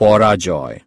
পরাজয়